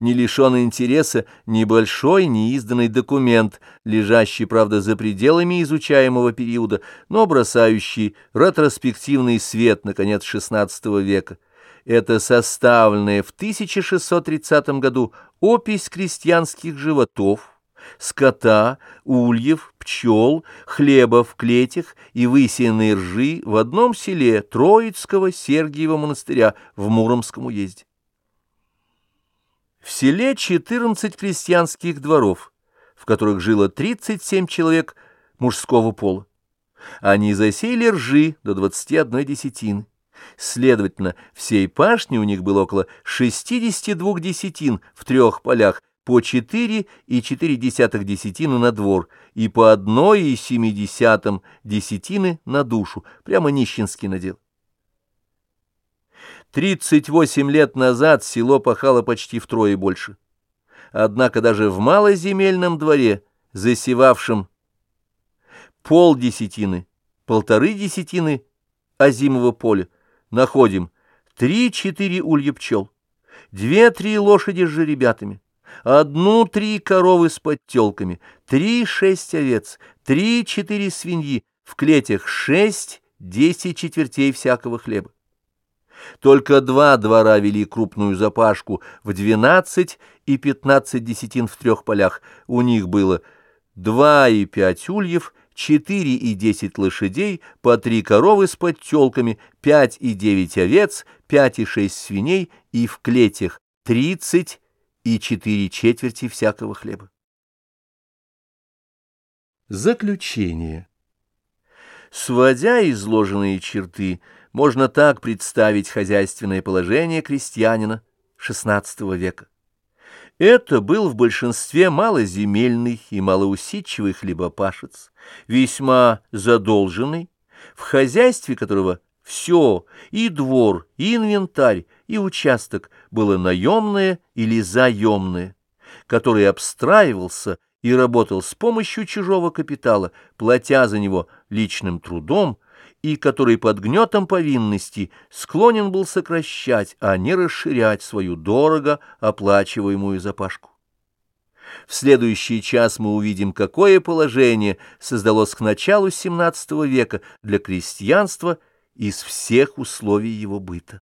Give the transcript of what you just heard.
не лишен интереса небольшой неизданный документ, лежащий, правда, за пределами изучаемого периода, но бросающий ретроспективный свет на конец XVI века. Это составленная в 1630 году опись крестьянских животов, скота, ульев, пчел, хлеба в клетях и высеянной ржи в одном селе Троицкого Сергиева монастыря в Муромском уезде. В селе 14 крестьянских дворов, в которых жило 37 человек мужского пола. Они засеяли ржи до 21 десятины. Следовательно, всей пашни у них было около 62 десятин в трех полях, по 4 и 4 десятых десятины на двор и по 1 и 7 десятым десятины на душу, прямо нищенский надел. 38 лет назад село пахало почти втрое больше. Однако даже в малоземельном дворе, засевавшем полдесятины, полторы десятины озимого поля, находим три-четыре улья пчел, две-три лошади с жеребятами, одну-три коровы с подтелками, три-шесть овец, три-четыре свиньи, в клетях шесть-десять четвертей всякого хлеба. Только два двора вели крупную запашку в двенадцать и пятнадцать десятин в трех полях. У них было два и пять ульев, четыре и десять лошадей, по три коровы с подтелками, пять и девять овец, пять и шесть свиней и в клетях тридцать и четыре четверти всякого хлеба. Заключение. Сводя изложенные черты, можно так представить хозяйственное положение крестьянина XVI века. Это был в большинстве малоземельный и малоусидчивый хлебопашец, весьма задолженный, в хозяйстве которого все, и двор, и инвентарь, и участок было наемное или заемное, который обстраивался и работал с помощью чужого капитала, платя за него личным трудом, и который под гнетом повинности склонен был сокращать, а не расширять свою дорого оплачиваемую запашку. В следующий час мы увидим, какое положение создалось к началу XVII века для крестьянства из всех условий его быта.